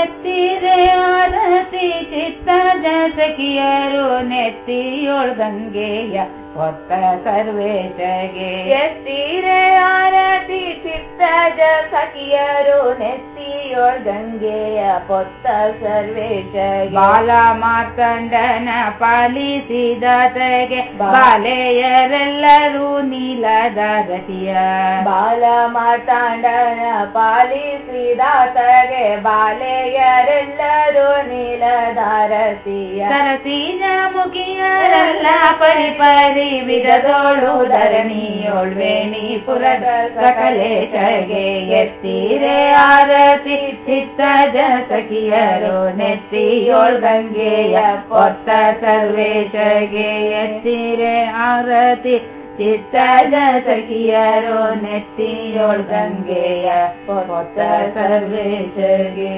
ಎತ್ತಿರೆ ಆರತಿ ಚಿತ್ತದ ಸಖಿಯರು ನೆತ್ತಿಯೊಳ್ ಗಂಗೆಯ ಹೊತ್ತ ಸರ್ವೇಶಗೆ. ಎತ್ತೀರೆ ಚಿತ್ತದ ಸಖಿಯರು ನೆತ್ತಿಯೋಳ್ ಗಂಗೆಯ ಪೊತ್ತ ಸರ್ವೇಶ ಬಾಲ ಮಾರ್ಕಂಡನ ಪಾಲಿಸಿದಾತಗೆ ಬಾಲೆಯರೆಲ್ಲರೂ ನೀಲದ ರತಿಯ ಬಾಲ ಮಾತಾಂಡನ ಪಾಲಿಸಿದಾತಗೆ ಬಾಲೆಯರೆಲ್ಲರೂ ನೀಲದಾರತಿಯ ಸರಸಿನ ಮುಖಿಯರೆಲ್ಲ ಪರಿಪರಿ ವಿಧದೋಳು ಧರಣಿಯೊಳ್ವೇಣಿ ಪುರದ ಸಕಲೇಶಗೆ ಎತ್ತಿರೆ ಆರತಿ ಚಿತ್ತದ ಸಖಿಯರು ನೆತ್ತಿಯೊಳ್ ಗಂಗೆಯ ಪೊತ್ತ ಸರ್ವೇಶಗೆ ಎತ್ತಿರೆ ಆರತಿ ಚಿತ್ತದ ಸಖಿಯರು ನೆತ್ತಿಯೊಳ್ ಗಂಗೆಯ ಪೊತ್ತ ಸರ್ವೇಶಗೆ